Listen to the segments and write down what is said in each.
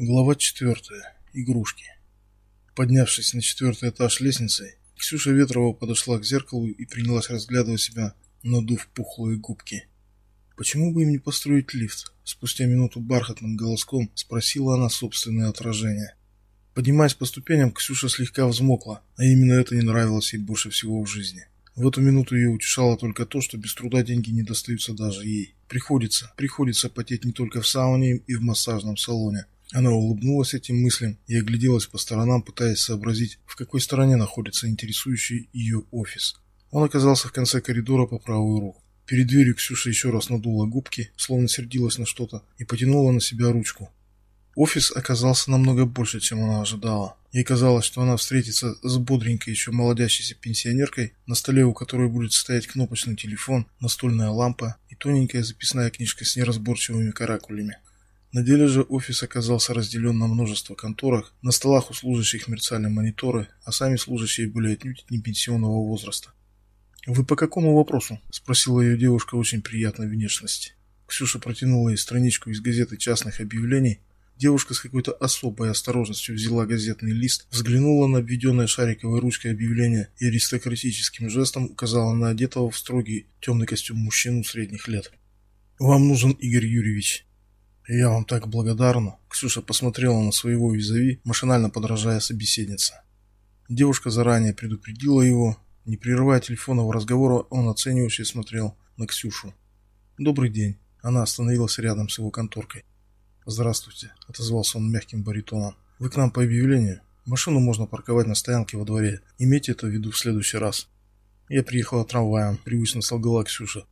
Глава четвертая. Игрушки. Поднявшись на четвертый этаж лестницы, Ксюша Ветрова подошла к зеркалу и принялась разглядывать себя, надув пухлые губки. Почему бы им не построить лифт? Спустя минуту бархатным голоском спросила она собственное отражение. Поднимаясь по ступеням, Ксюша слегка взмокла, а именно это не нравилось ей больше всего в жизни. В эту минуту ее утешало только то, что без труда деньги не достаются даже ей. Приходится, приходится потеть не только в сауне и в массажном салоне, она улыбнулась этим мыслям и огляделась по сторонам, пытаясь сообразить, в какой стороне находится интересующий ее офис. Он оказался в конце коридора по правую руку. Перед дверью Ксюша еще раз надула губки, словно сердилась на что-то, и потянула на себя ручку. Офис оказался намного больше, чем она ожидала. Ей казалось, что она встретится с бодренькой еще молодящейся пенсионеркой, на столе у которой будет стоять кнопочный телефон, настольная лампа и тоненькая записная книжка с неразборчивыми каракулями. На деле же офис оказался разделен на множество конторах, на столах у служащих мерцали мониторы, а сами служащие были отнюдь не пенсионного возраста. «Вы по какому вопросу?» – спросила ее девушка очень приятной внешности. Ксюша протянула ей страничку из газеты частных объявлений. Девушка с какой-то особой осторожностью взяла газетный лист, взглянула на обведенное шариковой ручкой объявление и аристократическим жестом указала на одетого в строгий темный костюм мужчину средних лет. «Вам нужен Игорь Юрьевич. «Я вам так благодарна», — Ксюша посмотрела на своего визави, машинально подражая собеседнице. Девушка заранее предупредила его. Не прерывая телефонного разговора, он оценивающе смотрел на Ксюшу. «Добрый день». Она остановилась рядом с его конторкой. «Здравствуйте», — отозвался он мягким баритоном. «Вы к нам по объявлению? Машину можно парковать на стоянке во дворе. Имейте это в виду в следующий раз». «Я приехала трамваем», — привычно солгала Ксюша.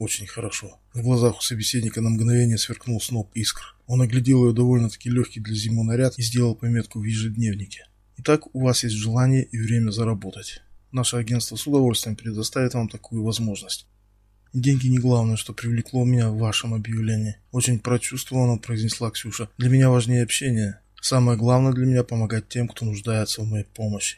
Очень хорошо. В глазах у собеседника на мгновение сверкнул сноп искр. Он оглядел ее довольно-таки легкий для зимы наряд и сделал пометку в ежедневнике. Итак, у вас есть желание и время заработать. Наше агентство с удовольствием предоставит вам такую возможность. Деньги не главное, что привлекло меня в вашем объявлении. Очень прочувствованно произнесла Ксюша. Для меня важнее общение. Самое главное для меня помогать тем, кто нуждается в моей помощи.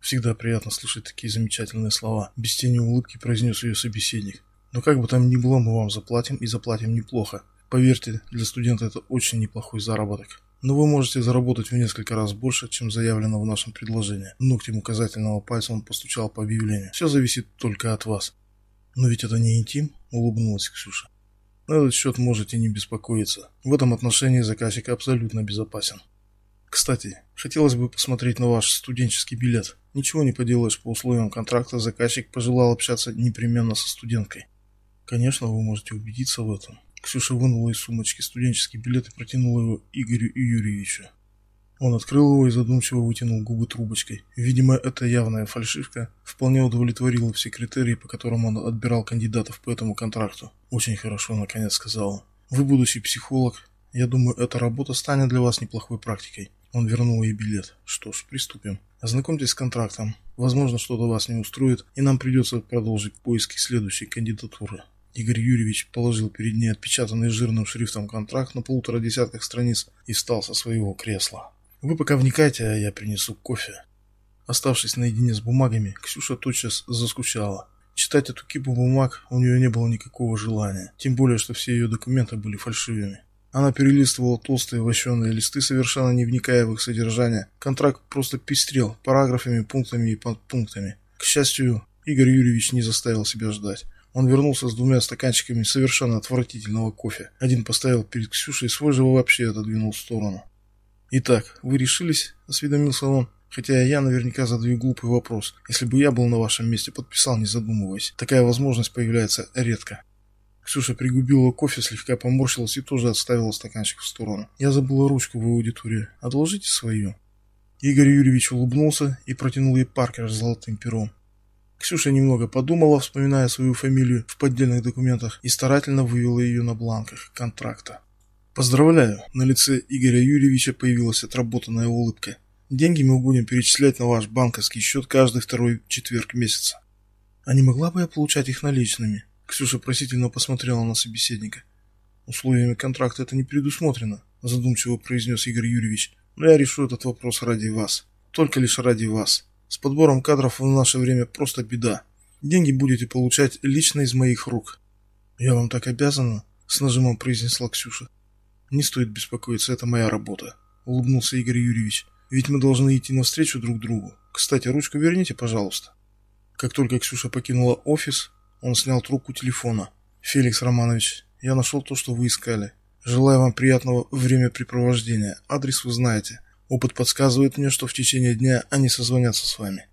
Всегда приятно слышать такие замечательные слова. Без тени улыбки произнес ее собеседник. Но как бы там ни было, мы вам заплатим и заплатим неплохо. Поверьте, для студента это очень неплохой заработок. Но вы можете заработать в несколько раз больше, чем заявлено в нашем предложении. Ногтем указательного пальца он постучал по объявлению. Все зависит только от вас. Но ведь это не интим, улыбнулась Ксюша. На этот счет можете не беспокоиться. В этом отношении заказчик абсолютно безопасен. Кстати, хотелось бы посмотреть на ваш студенческий билет. Ничего не поделаешь по условиям контракта, заказчик пожелал общаться непременно со студенткой. Конечно, вы можете убедиться в этом. Ксюша вынула из сумочки студенческий билет и протянула его Игорю Юрьевичу. Он открыл его и задумчиво вытянул губы трубочкой. Видимо, эта явная фальшивка вполне удовлетворила все критерии, по которым он отбирал кандидатов по этому контракту. «Очень хорошо», — наконец сказал он. «Вы будущий психолог. Я думаю, эта работа станет для вас неплохой практикой». Он вернул ей билет. «Что ж, приступим. Ознакомьтесь с контрактом. Возможно, что-то вас не устроит, и нам придется продолжить поиски следующей кандидатуры». Игорь Юрьевич положил перед ней отпечатанный жирным шрифтом контракт на полутора десятках страниц и встал со своего кресла. «Вы пока вникайте, а я принесу кофе». Оставшись наедине с бумагами, Ксюша тотчас заскучала. Читать эту кипу бумаг у нее не было никакого желания, тем более, что все ее документы были фальшивыми. Она перелистывала толстые вощеные листы, совершенно не вникая в их содержание. Контракт просто пестрел параграфами, пунктами и подпунктами. К счастью, Игорь Юрьевич не заставил себя ждать. Он вернулся с двумя стаканчиками совершенно отвратительного кофе. Один поставил перед Ксюшей, свой же вообще отодвинул в сторону. «Итак, вы решились?» – осведомился он. «Хотя я наверняка задаю глупый вопрос. Если бы я был на вашем месте, подписал, не задумываясь. Такая возможность появляется редко». Ксюша пригубила кофе, слегка поморщилась и тоже отставила стаканчик в сторону. «Я забыла ручку в аудитории. Одолжите свою». Игорь Юрьевич улыбнулся и протянул ей Паркер с золотым пером. Ксюша немного подумала, вспоминая свою фамилию в поддельных документах, и старательно вывела ее на бланках контракта. «Поздравляю!» На лице Игоря Юрьевича появилась отработанная улыбка. «Деньги мы будем перечислять на ваш банковский счет каждый второй четверг месяца». «А не могла бы я получать их наличными?» Ксюша просительно посмотрела на собеседника. «Условиями контракта это не предусмотрено», задумчиво произнес Игорь Юрьевич. «Но я решу этот вопрос ради вас. Только лишь ради вас». С подбором кадров в наше время просто беда. Деньги будете получать лично из моих рук. Я вам так обязана, с нажимом произнесла Ксюша. Не стоит беспокоиться, это моя работа, улыбнулся Игорь Юрьевич. Ведь мы должны идти навстречу друг другу. Кстати, ручку верните, пожалуйста. Как только Ксюша покинула офис, он снял трубку телефона. Феликс Романович, я нашел то, что вы искали. Желаю вам приятного времяпрепровождения. Адрес вы знаете. Опыт подсказывает мне, что в течение дня они созвонятся с вами.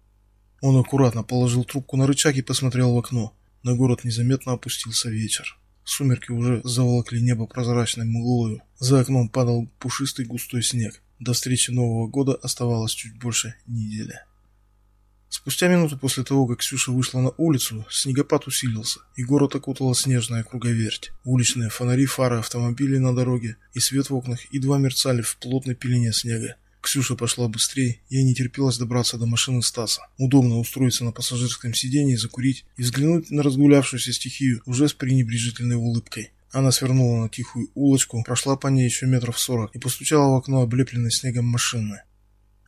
Он аккуратно положил трубку на рычаг и посмотрел в окно. На город незаметно опустился вечер. Сумерки уже заволокли небо прозрачной мглою. За окном падал пушистый густой снег. До встречи Нового года оставалось чуть больше недели. Спустя минуту после того, как Ксюша вышла на улицу, снегопад усилился, и город окутала снежная круговерть. Уличные фонари, фары автомобилей на дороге и свет в окнах едва мерцали в плотной пелене снега. Ксюша пошла быстрее, ей не терпелось добраться до машины Стаса. Удобно устроиться на пассажирском сиденье, закурить и взглянуть на разгулявшуюся стихию уже с пренебрежительной улыбкой. Она свернула на тихую улочку, прошла по ней еще метров сорок и постучала в окно облепленной снегом машины.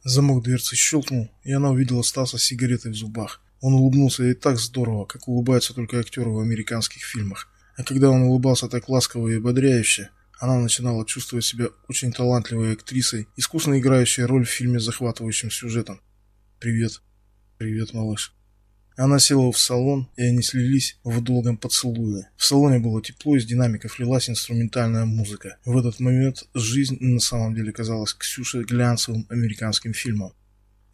Замок дверцы щелкнул, и она увидела Стаса с сигаретой в зубах. Он улыбнулся ей так здорово, как улыбаются только актеры в американских фильмах. А когда он улыбался так ласково и ободряюще, она начинала чувствовать себя очень талантливой актрисой, искусно играющей роль в фильме с захватывающим сюжетом. «Привет». «Привет, малыш». Она села в салон, и они слились в долгом поцелуе. В салоне было тепло, из динамиков лилась инструментальная музыка. В этот момент жизнь на самом деле казалась Ксюше глянцевым американским фильмом.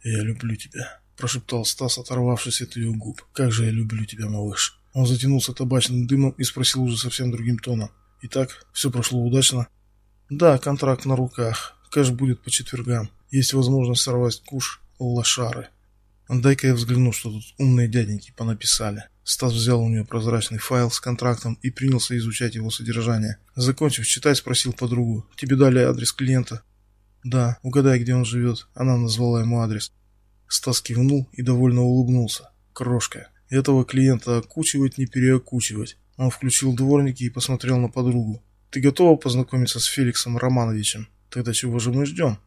«Я люблю тебя», – прошептал Стас, оторвавшись от ее губ. «Как же я люблю тебя, малыш». Он затянулся табачным дымом и спросил уже совсем другим тоном. Итак, все прошло удачно? Да, контракт на руках. Кэш будет по четвергам. Есть возможность сорвать куш лошары. Дай-ка я взгляну, что тут умные дяденьки понаписали. Стас взял у нее прозрачный файл с контрактом и принялся изучать его содержание. Закончив читать, спросил подругу. «Тебе дали адрес клиента?» «Да, угадай, где он живет». Она назвала ему адрес. Стас кивнул и довольно улыбнулся. «Крошка. Этого клиента окучивать, не переокучивать. Он включил дворники и посмотрел на подругу. «Ты готова познакомиться с Феликсом Романовичем? Тогда чего же мы ждем?»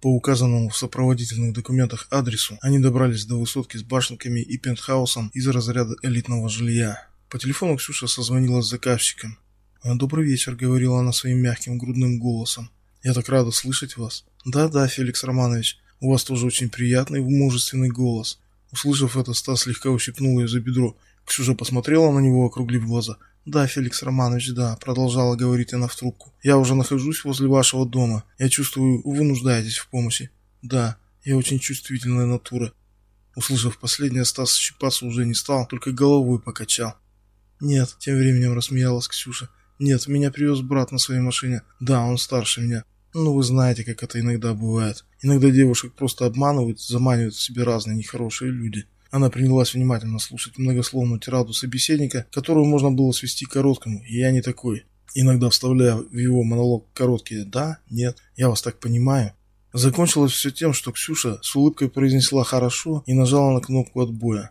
По указанному в сопроводительных документах адресу они добрались до высотки с башенками и пентхаусом из разряда элитного жилья. По телефону Ксюша созвонила с заказчиком. «Добрый вечер», — говорила она своим мягким грудным голосом. «Я так рада слышать вас». «Да-да, Феликс Романович, у вас тоже очень приятный, мужественный голос». Услышав это, Стас слегка ущипнул ее за бедро. Ксюша посмотрела на него, округлив глаза. «Да, Феликс Романович, да», — продолжала говорить она в трубку. «Я уже нахожусь возле вашего дома. Я чувствую, вы нуждаетесь в помощи». «Да, я очень чувствительная натура». Услышав последнее, Стас щипаться уже не стал, только головой покачал. «Нет», — тем временем рассмеялась Ксюша. «Нет, меня привез брат на своей машине. Да, он старше меня. Ну, вы знаете, как это иногда бывает. Иногда девушек просто обманывают, заманивают в себе разные нехорошие люди». Она принялась внимательно слушать многословную тираду собеседника, которую можно было свести к короткому «я не такой», иногда вставляя в его монолог короткие «да», «нет», «я вас так понимаю». Закончилось все тем, что Ксюша с улыбкой произнесла «хорошо» и нажала на кнопку отбоя.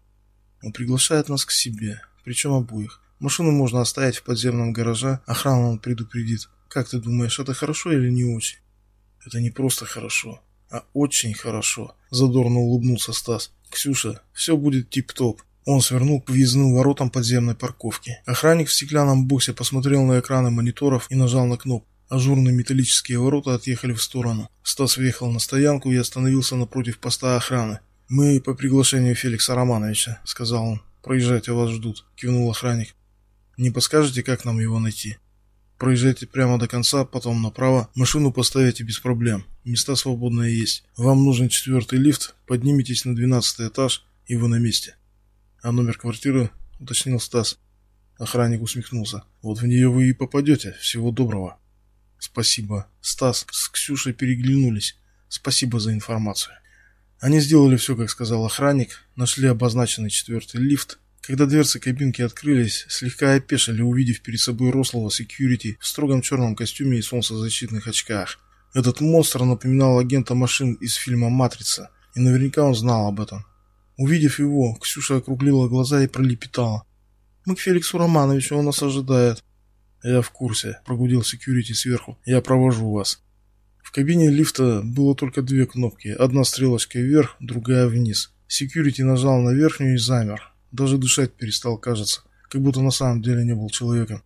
Он приглашает нас к себе, причем обоих. Машину можно оставить в подземном гараже, охрану он предупредит. Как ты думаешь, это хорошо или не очень? Это не просто хорошо, а очень хорошо, задорно улыбнулся Стас. «Ксюша, все будет тип-топ». Он свернул к въездным воротам подземной парковки. Охранник в стеклянном боксе посмотрел на экраны мониторов и нажал на кнопку. Ажурные металлические ворота отъехали в сторону. Стас въехал на стоянку и остановился напротив поста охраны. «Мы по приглашению Феликса Романовича», — сказал он. «Проезжайте, вас ждут», — кивнул охранник. «Не подскажете, как нам его найти?» Проезжайте прямо до конца, потом направо. Машину поставите без проблем. Места свободные есть. Вам нужен четвертый лифт. Поднимитесь на двенадцатый этаж, и вы на месте. А номер квартиры уточнил Стас. Охранник усмехнулся. Вот в нее вы и попадете. Всего доброго. Спасибо. Стас с Ксюшей переглянулись. Спасибо за информацию. Они сделали все, как сказал охранник, нашли обозначенный четвертый лифт, когда дверцы кабинки открылись, слегка опешили, увидев перед собой рослого секьюрити в строгом черном костюме и солнцезащитных очках. Этот монстр напоминал агента машин из фильма «Матрица», и наверняка он знал об этом. Увидев его, Ксюша округлила глаза и пролепетала. «Мы к Феликсу Романовичу, он нас ожидает». «Я в курсе», — прогудел секьюрити сверху. «Я провожу вас». В кабине лифта было только две кнопки, одна стрелочкой вверх, другая вниз. Секьюрити нажал на верхнюю и замер. Даже дышать перестал, кажется, как будто на самом деле не был человеком.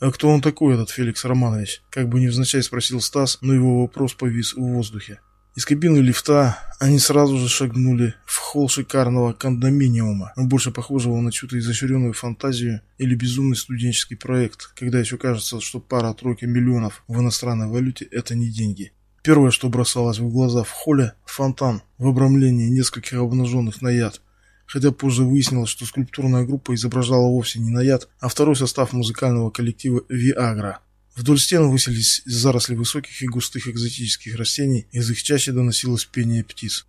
«А кто он такой, этот Феликс Романович?» Как бы невзначай спросил Стас, но его вопрос повис в воздухе. Из кабины лифта они сразу же шагнули в холл шикарного кондоминиума, больше похожего на чью-то изощренную фантазию или безумный студенческий проект, когда еще кажется, что пара-тройка миллионов в иностранной валюте – это не деньги. Первое, что бросалось в глаза в холле – фонтан в обрамлении нескольких обнаженных на яд – хотя позже выяснилось, что скульптурная группа изображала вовсе не наяд, а второй состав музыкального коллектива «Виагра». Вдоль стен высились заросли высоких и густых экзотических растений, из их чаще доносилось пение птиц.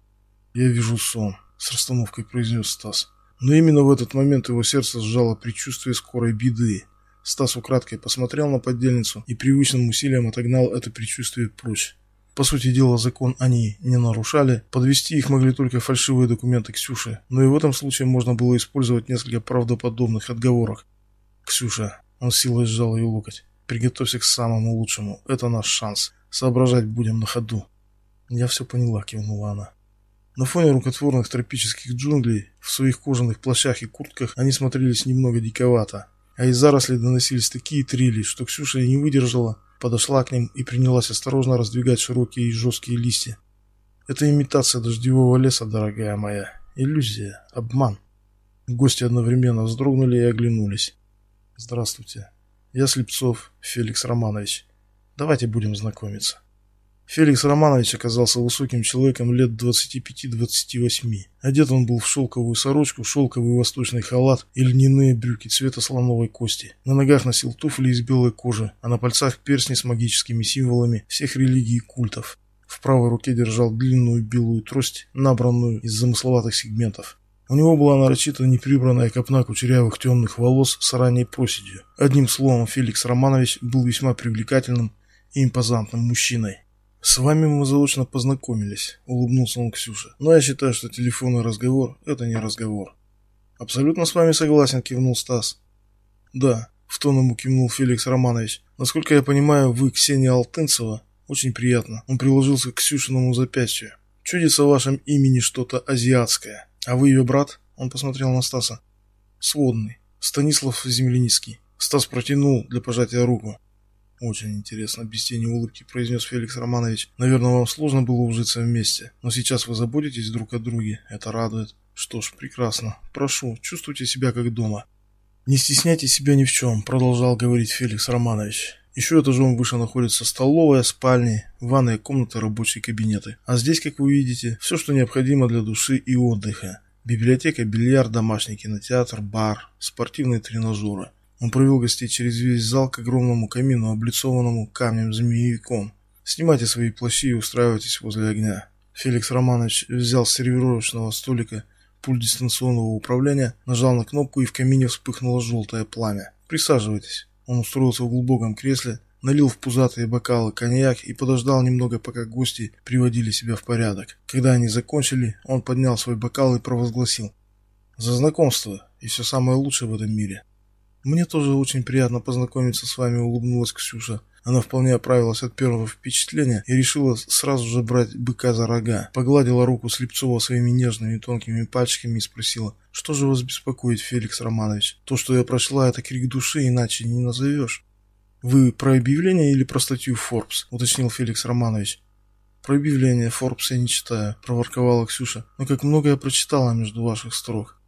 «Я вижу сон», — с расстановкой произнес Стас. Но именно в этот момент его сердце сжало предчувствие скорой беды. Стас украдкой посмотрел на поддельницу и привычным усилием отогнал это предчувствие прочь. По сути дела, закон они не нарушали. Подвести их могли только фальшивые документы Ксюши, но и в этом случае можно было использовать несколько правдоподобных отговорок. «Ксюша», — он силой сжал ее локоть, — «приготовься к самому лучшему. Это наш шанс. Соображать будем на ходу». «Я все поняла», — кивнула она. На фоне рукотворных тропических джунглей, в своих кожаных плащах и куртках, они смотрелись немного диковато, а из зарослей доносились такие трели, что Ксюша не выдержала подошла к ним и принялась осторожно раздвигать широкие и жесткие листья. Это имитация дождевого леса, дорогая моя. Иллюзия, обман. Гости одновременно вздрогнули и оглянулись. Здравствуйте. Я Слепцов Феликс Романович. Давайте будем знакомиться. Феликс Романович оказался высоким человеком лет 25-28. Одет он был в шелковую сорочку, шелковый восточный халат и льняные брюки цвета слоновой кости. На ногах носил туфли из белой кожи, а на пальцах перстни с магическими символами всех религий и культов. В правой руке держал длинную белую трость, набранную из замысловатых сегментов. У него была нарочито неприбранная копна кучерявых темных волос с ранней проседью. Одним словом, Феликс Романович был весьма привлекательным и импозантным мужчиной. «С вами мы заочно познакомились», — улыбнулся он Ксюше. «Но я считаю, что телефонный разговор — это не разговор». «Абсолютно с вами согласен», — кивнул Стас. «Да», — в тон ему кивнул Феликс Романович. «Насколько я понимаю, вы Ксения Алтынцева. Очень приятно». Он приложился к Ксюшиному запястью. «Чудится в вашем имени что-то азиатское. А вы ее брат?» Он посмотрел на Стаса. «Сводный. Станислав Земляницкий». Стас протянул для пожатия руку. «Очень интересно», — без тени улыбки произнес Феликс Романович. «Наверное, вам сложно было ужиться вместе, но сейчас вы заботитесь друг о друге. Это радует». «Что ж, прекрасно. Прошу, чувствуйте себя как дома». «Не стесняйте себя ни в чем», — продолжал говорить Феликс Романович. Еще этажом выше находится столовая, спальни, ванная комната, рабочие кабинеты. А здесь, как вы видите, все, что необходимо для души и отдыха. Библиотека, бильярд, домашний кинотеатр, бар, спортивные тренажеры. Он провел гостей через весь зал к огромному камину, облицованному камнем-змеевиком. «Снимайте свои плащи и устраивайтесь возле огня». Феликс Романович взял с сервировочного столика пульт дистанционного управления, нажал на кнопку и в камине вспыхнуло желтое пламя. «Присаживайтесь». Он устроился в глубоком кресле, налил в пузатые бокалы коньяк и подождал немного, пока гости приводили себя в порядок. Когда они закончили, он поднял свой бокал и провозгласил «За знакомство и все самое лучшее в этом мире». «Мне тоже очень приятно познакомиться с вами», — улыбнулась Ксюша. Она вполне оправилась от первого впечатления и решила сразу же брать быка за рога. Погладила руку Слепцова своими нежными тонкими пальчиками и спросила, «Что же вас беспокоит, Феликс Романович? То, что я прочла, это крик души, иначе не назовешь». «Вы про объявление или про статью Forbes?» — уточнил Феликс Романович. «Про объявление Forbes я не читаю», — проворковала Ксюша. «Но как много я прочитала между ваших строк».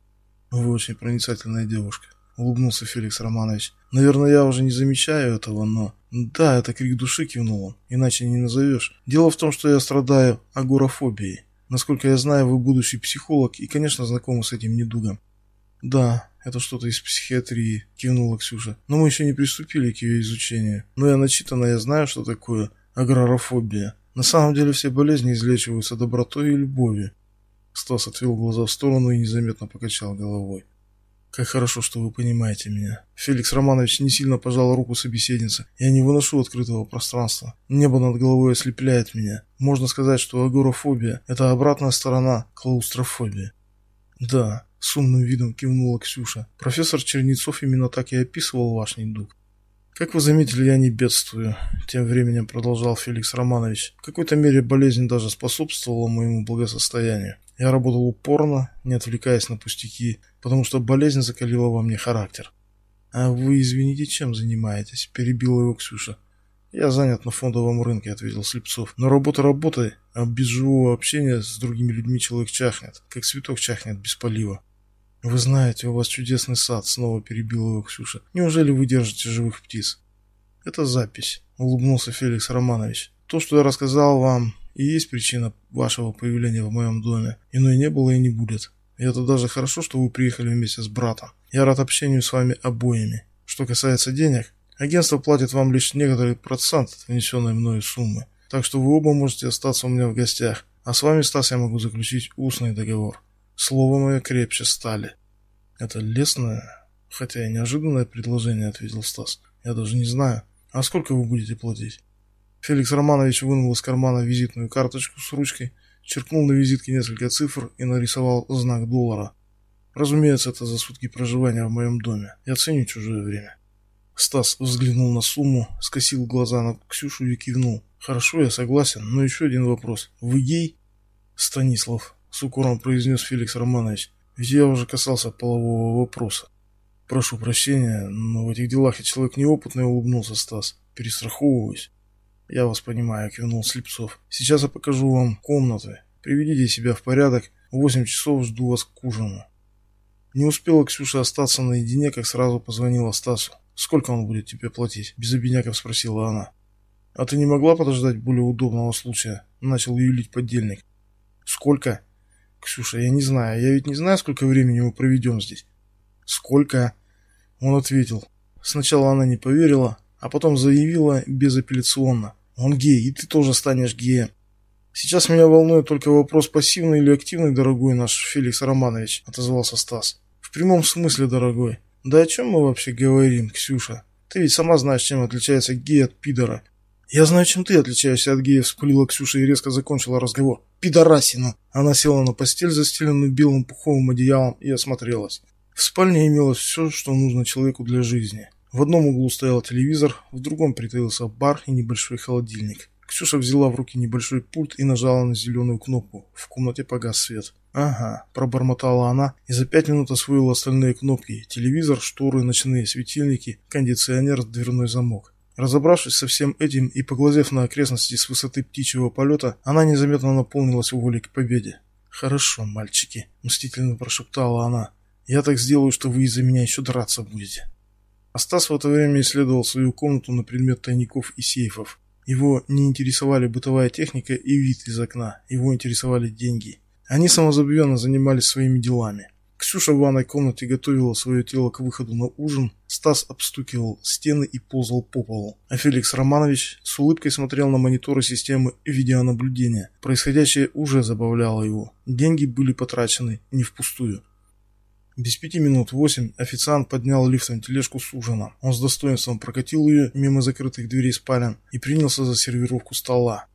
«Вы очень проницательная девушка». — улыбнулся Феликс Романович. «Наверное, я уже не замечаю этого, но...» «Да, это крик души», — кивнул он. «Иначе не назовешь. Дело в том, что я страдаю агорафобией. Насколько я знаю, вы будущий психолог и, конечно, знакомы с этим недугом». «Да, это что-то из психиатрии», — кивнула Ксюша. «Но мы еще не приступили к ее изучению. Но я начитана, я знаю, что такое агрорафобия. На самом деле все болезни излечиваются добротой и любовью». Стас отвел глаза в сторону и незаметно покачал головой. Как хорошо, что вы понимаете меня. Феликс Романович не сильно пожал руку собеседницы. Я не выношу открытого пространства. Небо над головой ослепляет меня. Можно сказать, что агорафобия – это обратная сторона клаустрофобии. Да, с умным видом кивнула Ксюша. Профессор Чернецов именно так и описывал ваш недуг. Как вы заметили, я не бедствую. Тем временем продолжал Феликс Романович. В какой-то мере болезнь даже способствовала моему благосостоянию. Я работал упорно, не отвлекаясь на пустяки, потому что болезнь закалила во мне характер. «А вы, извините, чем занимаетесь?» – перебила его Ксюша. «Я занят на фондовом рынке», — ответил Слепцов. «Но работа работой, а без живого общения с другими людьми человек чахнет, как цветок чахнет без полива». «Вы знаете, у вас чудесный сад», — снова перебил его Ксюша. «Неужели вы держите живых птиц?» «Это запись», — улыбнулся Феликс Романович. «То, что я рассказал вам, и есть причина вашего появления в моем доме. Иной не было и не будет. И это даже хорошо, что вы приехали вместе с братом. Я рад общению с вами обоими. Что касается денег, Агентство платит вам лишь некоторый процент от внесенной мною суммы, так что вы оба можете остаться у меня в гостях, а с вами, Стас, я могу заключить устный договор. Слово мое крепче стали. Это лестное, хотя и неожиданное предложение, ответил Стас. Я даже не знаю. А сколько вы будете платить? Феликс Романович вынул из кармана визитную карточку с ручкой, черкнул на визитке несколько цифр и нарисовал знак доллара. Разумеется, это за сутки проживания в моем доме. Я ценю чужое время. Стас взглянул на сумму, скосил глаза на Ксюшу и кивнул. «Хорошо, я согласен, но еще один вопрос. Вы гей?» «Станислав», — с укором произнес Феликс Романович, «ведь я уже касался полового вопроса». «Прошу прощения, но в этих делах я человек неопытный», — улыбнулся Стас. «Перестраховываюсь». «Я вас понимаю», — кивнул Слепцов. «Сейчас я покажу вам комнаты. Приведите себя в порядок. Восемь часов жду вас к ужину». Не успела Ксюша остаться наедине, как сразу позвонила Стасу. «Сколько он будет тебе платить?» – без обиняков спросила она. «А ты не могла подождать более удобного случая?» – начал юлить подельник. «Сколько?» «Ксюша, я не знаю. Я ведь не знаю, сколько времени мы проведем здесь». «Сколько?» Он ответил. Сначала она не поверила, а потом заявила безапелляционно. «Он гей, и ты тоже станешь геем». «Сейчас меня волнует только вопрос, пассивный или активный, дорогой наш Феликс Романович», — отозвался Стас. «В прямом смысле, дорогой. Да о чем мы вообще говорим, Ксюша? Ты ведь сама знаешь, чем отличается гей от пидора. Я знаю, чем ты отличаешься от гея, вспылила Ксюша и резко закончила разговор. Пидорасина! Она села на постель, застеленную белым пуховым одеялом, и осмотрелась. В спальне имелось все, что нужно человеку для жизни. В одном углу стоял телевизор, в другом притаился бар и небольшой холодильник. Ксюша взяла в руки небольшой пульт и нажала на зеленую кнопку. В комнате погас свет. «Ага», – пробормотала она и за пять минут освоила остальные кнопки. Телевизор, шторы, ночные светильники, кондиционер, дверной замок. Разобравшись со всем этим и поглазев на окрестности с высоты птичьего полета, она незаметно наполнилась волей к победе. «Хорошо, мальчики», – мстительно прошептала она. «Я так сделаю, что вы из-за меня еще драться будете». Астас в это время исследовал свою комнату на предмет тайников и сейфов. Его не интересовали бытовая техника и вид из окна, его интересовали деньги. Они самозабвенно занимались своими делами. Ксюша в ванной комнате готовила свое тело к выходу на ужин, Стас обстукивал стены и ползал по полу, а Феликс Романович с улыбкой смотрел на мониторы системы видеонаблюдения. Происходящее уже забавляло его. Деньги были потрачены не впустую. Без пяти минут восемь официант поднял лифтом тележку с ужином. Он с достоинством прокатил ее мимо закрытых дверей спален и принялся за сервировку стола.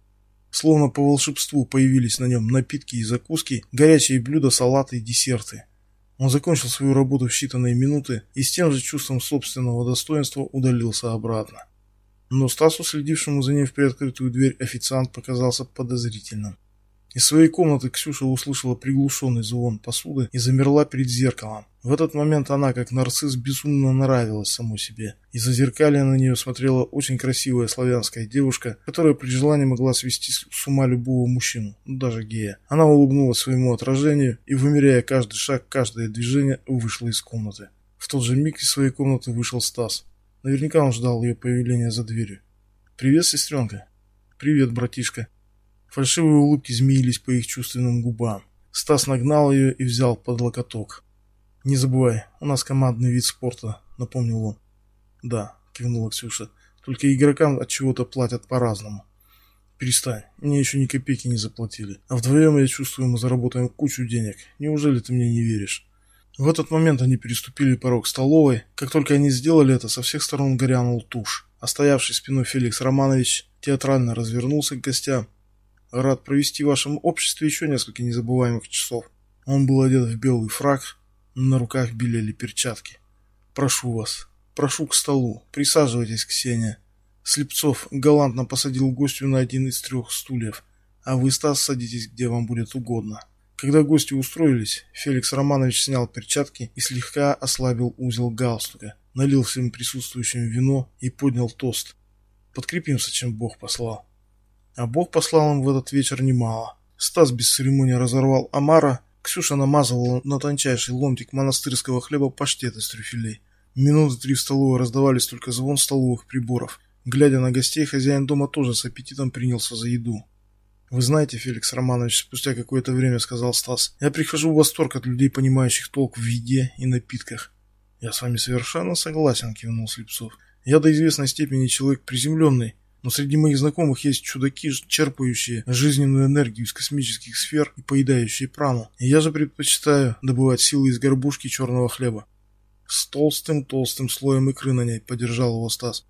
Словно по волшебству появились на нем напитки и закуски, горячие блюда, салаты и десерты. Он закончил свою работу в считанные минуты и с тем же чувством собственного достоинства удалился обратно. Но Стасу, следившему за ним в приоткрытую дверь, официант показался подозрительным. Из своей комнаты Ксюша услышала приглушенный звон посуды и замерла перед зеркалом. В этот момент она, как нарцисс, безумно нравилась самой себе. Из за зеркалья на нее смотрела очень красивая славянская девушка, которая при желании могла свести с ума любого мужчину, ну, даже гея. Она улыбнулась своему отражению и, вымеряя каждый шаг, каждое движение, вышла из комнаты. В тот же миг из своей комнаты вышел Стас. Наверняка он ждал ее появления за дверью. «Привет, сестренка!» «Привет, братишка!» Фальшивые улыбки змеились по их чувственным губам. Стас нагнал ее и взял под локоток. «Не забывай, у нас командный вид спорта», — напомнил он. «Да», — кивнула Ксюша, — «только игрокам от чего-то платят по-разному». «Перестань, мне еще ни копейки не заплатили. А вдвоем, я чувствую, мы заработаем кучу денег. Неужели ты мне не веришь?» В этот момент они переступили порог столовой. Как только они сделали это, со всех сторон горянул тушь. А стоявший спиной Феликс Романович театрально развернулся к гостям Рад провести в вашем обществе еще несколько незабываемых часов. Он был одет в белый фрак, на руках белели перчатки. Прошу вас, прошу к столу. Присаживайтесь, Ксения. Слепцов галантно посадил гостю на один из трех стульев, а вы, Стас, садитесь где вам будет угодно. Когда гости устроились, Феликс Романович снял перчатки и слегка ослабил узел галстука. налил всем присутствующим вино и поднял тост. Подкрепимся, чем Бог послал. А Бог послал им в этот вечер немало. Стас без церемонии разорвал омара, Ксюша намазывала на тончайший ломтик монастырского хлеба паштет из трюфелей. Минуты три в столовой раздавались только звон столовых приборов. Глядя на гостей, хозяин дома тоже с аппетитом принялся за еду. «Вы знаете, Феликс Романович, спустя какое-то время сказал Стас, я прихожу в восторг от людей, понимающих толк в еде и напитках». «Я с вами совершенно согласен», — кивнул Слепцов. «Я до известной степени человек приземленный, но среди моих знакомых есть чудаки, черпающие жизненную энергию из космических сфер и поедающие прану. И я же предпочитаю добывать силы из горбушки черного хлеба. С толстым-толстым слоем икры на ней поддержал его Стас.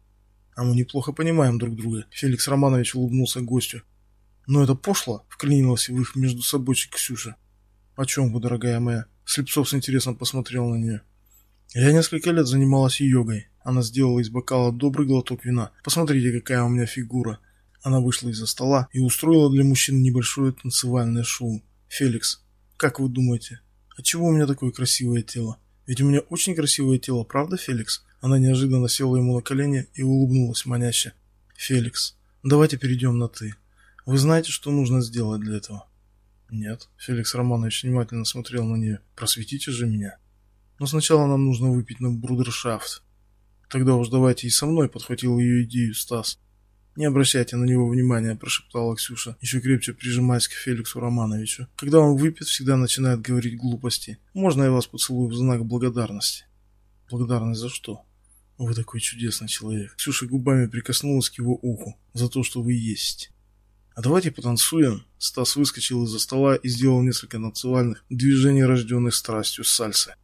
А мы неплохо понимаем друг друга. Феликс Романович улыбнулся гостю. Но это пошло, вклинилась в их между собойчик Ксюша. О чем вы, дорогая моя? Слепцов с интересом посмотрел на нее. Я несколько лет занималась йогой. Она сделала из бокала добрый глоток вина. Посмотрите, какая у меня фигура. Она вышла из-за стола и устроила для мужчин небольшое танцевальное шоу. Феликс, как вы думаете, от чего у меня такое красивое тело? Ведь у меня очень красивое тело, правда, Феликс? Она неожиданно села ему на колени и улыбнулась маняще. Феликс, давайте перейдем на «ты». Вы знаете, что нужно сделать для этого? Нет. Феликс Романович внимательно смотрел на нее. Просветите же меня. Но сначала нам нужно выпить на брудершафт. Тогда уж давайте и со мной, подхватил ее идею Стас. Не обращайте на него внимания, прошептала Ксюша, еще крепче прижимаясь к Феликсу Романовичу. Когда он выпьет, всегда начинает говорить глупости. Можно я вас поцелую в знак благодарности? Благодарность за что? Вы такой чудесный человек. Ксюша губами прикоснулась к его уху. За то, что вы есть. А давайте потанцуем. Стас выскочил из-за стола и сделал несколько танцевальных движений, рожденных страстью сальсы.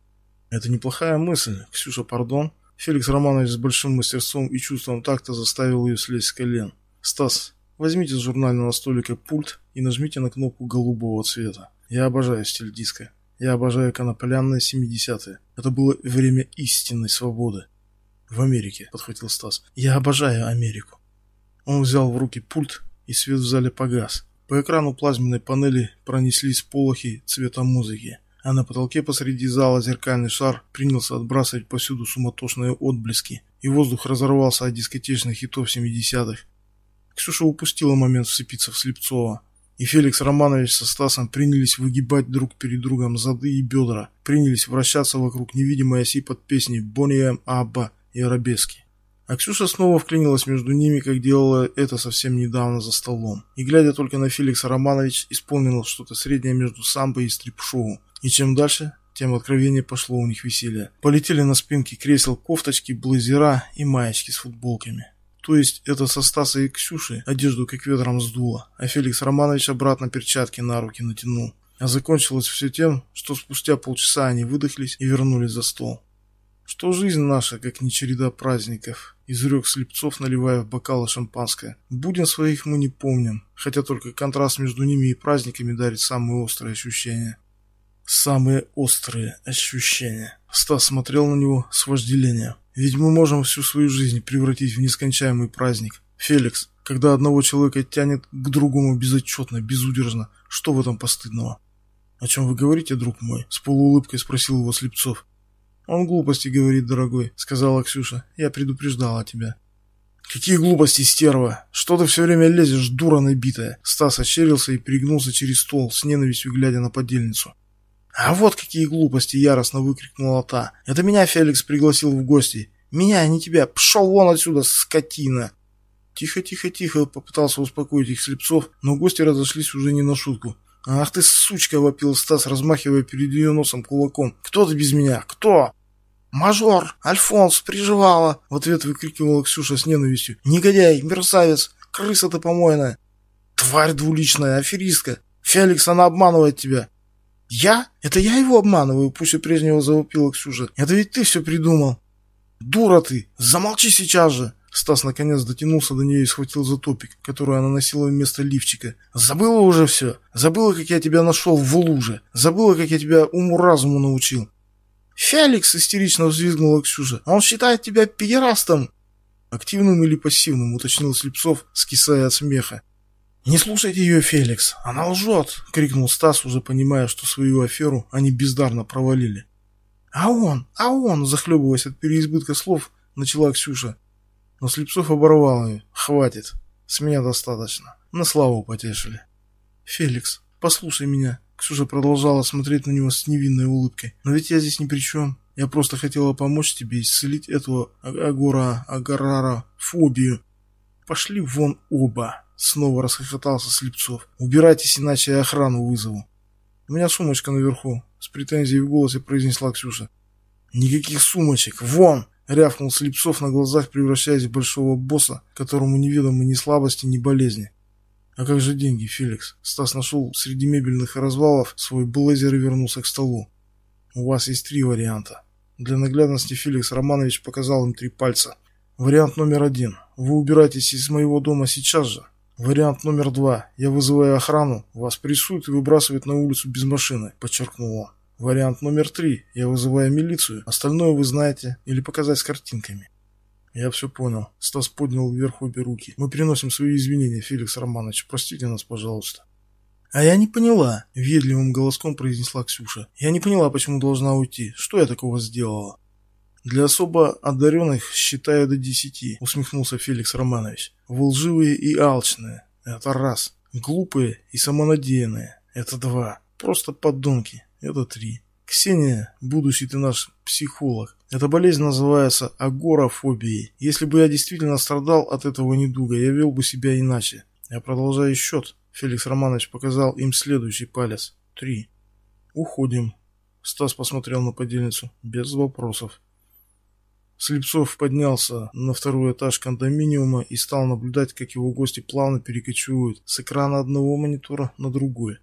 Это неплохая мысль. Ксюша, пардон. Феликс Романович с большим мастерством и чувством такта заставил ее слезть с колен. «Стас, возьмите с журнального столика пульт и нажмите на кнопку голубого цвета. Я обожаю стиль диска. Я обожаю конополянные 70-е. Это было время истинной свободы. В Америке, подхватил Стас. Я обожаю Америку. Он взял в руки пульт, и свет в зале погас. По экрану плазменной панели пронеслись полохи цвета музыки а на потолке посреди зала зеркальный шар принялся отбрасывать повсюду суматошные отблески, и воздух разорвался от дискотечных хитов 70-х. Ксюша упустила момент вцепиться в Слепцова, и Феликс Романович со Стасом принялись выгибать друг перед другом зады и бедра, принялись вращаться вокруг невидимой оси под песни Бонни М. Абба и Арабески. А Ксюша снова вклинилась между ними, как делала это совсем недавно за столом. И, глядя только на Феликса Романович, исполнила что-то среднее между самбо и стрип-шоу. И чем дальше, тем откровеннее пошло у них веселье. Полетели на спинки кресел кофточки, блазера и маечки с футболками. То есть это со Стаса и Ксюши одежду как ветром сдуло, а Феликс Романович обратно перчатки на руки натянул. А закончилось все тем, что спустя полчаса они выдохлись и вернулись за стол. Что жизнь наша, как не череда праздников, изрек Слепцов, наливая в бокалы шампанское. Будем своих мы не помним, хотя только контраст между ними и праздниками дарит самые острые ощущения. Самые острые ощущения. Стас смотрел на него с вожделением. Ведь мы можем всю свою жизнь превратить в нескончаемый праздник. Феликс, когда одного человека тянет к другому безотчетно, безудержно, что в этом постыдного? О чем вы говорите, друг мой? С полуулыбкой спросил его Слепцов. Он глупости говорит, дорогой, сказала Ксюша. Я предупреждала тебя. «Какие глупости, стерва! Что ты все время лезешь, дура набитая?» Стас ощерился и пригнулся через стол, с ненавистью глядя на подельницу. «А вот какие глупости!» — яростно выкрикнула та. «Это меня Феликс пригласил в гости. Меня, а не тебя. Пшел вон отсюда, скотина!» «Тихо, тихо, тихо!» — попытался успокоить их Слепцов, но гости разошлись уже не на шутку. «Ах ты, сучка!» — вопил Стас, размахивая перед ее носом кулаком. «Кто ты без меня? Кто?» «Мажор! Альфонс! Приживала!» — в ответ выкрикивала Ксюша с ненавистью. «Негодяй! Мерзавец! Крыса ты помойная!» «Тварь двуличная! Аферистка! Феликс, она обманывает тебя! «Я? Это я его обманываю?» Пусть прежнего завопила Ксюша. «Это ведь ты все придумал!» «Дура ты! Замолчи сейчас же!» Стас наконец дотянулся до нее и схватил за топик, который она носила вместо лифчика. «Забыла уже все? Забыла, как я тебя нашел в луже? Забыла, как я тебя уму-разуму научил?» «Феликс!» — истерично взвизгнула Ксюша. «Он считает тебя педерастом!» «Активным или пассивным?» — уточнил Слепцов, скисая от смеха. «Не слушайте ее, Феликс, она лжет!» — крикнул Стас, уже понимая, что свою аферу они бездарно провалили. «А он! А он!» Захлебываясь от переизбытка слов, начала Ксюша. Но Слепцов оборвал ее. «Хватит. С меня достаточно. На славу потешили». «Феликс, послушай меня». Ксюша продолжала смотреть на него с невинной улыбкой. «Но ведь я здесь ни при чем. Я просто хотела помочь тебе исцелить эту агора, агарара, фобию. Пошли вон оба!» Снова расхохотался Слепцов. «Убирайтесь, иначе я охрану вызову». «У меня сумочка наверху», — с претензией в голосе произнесла Ксюша. «Никаких сумочек! Вон!» — рявкнул Слепцов на глазах, превращаясь в большого босса, которому неведомы ни слабости, ни болезни. «А как же деньги, Феликс?» Стас нашел среди мебельных развалов свой блейзер и вернулся к столу. «У вас есть три варианта». Для наглядности Феликс Романович показал им три пальца. Вариант номер один. Вы убираетесь из моего дома сейчас же. Вариант номер два. Я вызываю охрану, вас прессуют и выбрасывают на улицу без машины, подчеркнул он. Вариант номер три. Я вызываю милицию. Остальное вы знаете. Или показать с картинками. Я все понял. Стас поднял вверх обе руки. Мы приносим свои извинения, Феликс Романович. Простите нас, пожалуйста. «А я не поняла», — ведливым голоском произнесла Ксюша. «Я не поняла, почему должна уйти. Что я такого сделала?» «Для особо одаренных считаю до десяти», — усмехнулся Феликс Романович. «Вы и алчные. Это раз. Глупые и самонадеянные. Это два. Просто подонки. Это три. Ксения, будущий ты наш психолог. Эта болезнь называется агорафобией. Если бы я действительно страдал от этого недуга, я вел бы себя иначе. Я продолжаю счет. Феликс Романович показал им следующий палец. Три. Уходим. Стас посмотрел на подельницу. Без вопросов. Слепцов поднялся на второй этаж кондоминиума и стал наблюдать, как его гости плавно перекочевывают с экрана одного монитора на другой.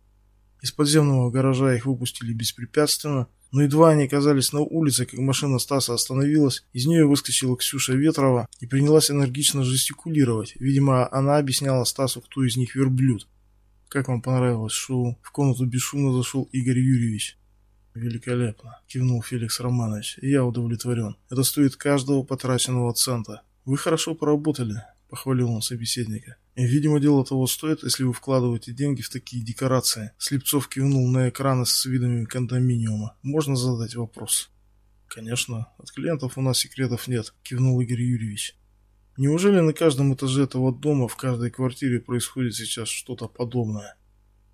Из подземного гаража их выпустили беспрепятственно, но едва они оказались на улице, как машина Стаса остановилась, из нее выскочила Ксюша Ветрова и принялась энергично жестикулировать. Видимо, она объясняла Стасу, кто из них верблюд. «Как вам понравилось шоу?» В комнату бесшумно зашел Игорь Юрьевич. «Великолепно!» – кивнул Феликс Романович. «Я удовлетворен. Это стоит каждого потраченного цента. Вы хорошо поработали», – похвалил он собеседника. «Видимо, дело того стоит, если вы вкладываете деньги в такие декорации». Слепцов кивнул на экраны с видами кондоминиума. «Можно задать вопрос?» «Конечно. От клиентов у нас секретов нет», – кивнул Игорь Юрьевич. Неужели на каждом этаже этого дома, в каждой квартире происходит сейчас что-то подобное?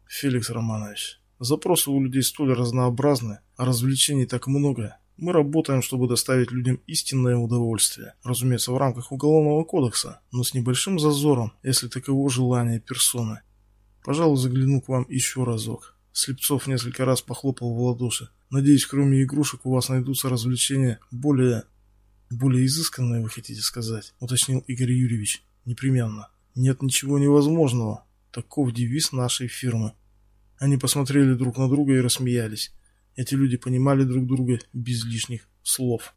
Феликс Романович, запросы у людей столь разнообразны, а развлечений так много. Мы работаем, чтобы доставить людям истинное удовольствие. Разумеется, в рамках Уголовного кодекса, но с небольшим зазором, если таково желание персоны. Пожалуй, загляну к вам еще разок. Слепцов несколько раз похлопал в ладоши. Надеюсь, кроме игрушек у вас найдутся развлечения более более изысканное, вы хотите сказать, уточнил Игорь Юрьевич. Непременно. Нет ничего невозможного. Таков девиз нашей фирмы. Они посмотрели друг на друга и рассмеялись. Эти люди понимали друг друга без лишних слов.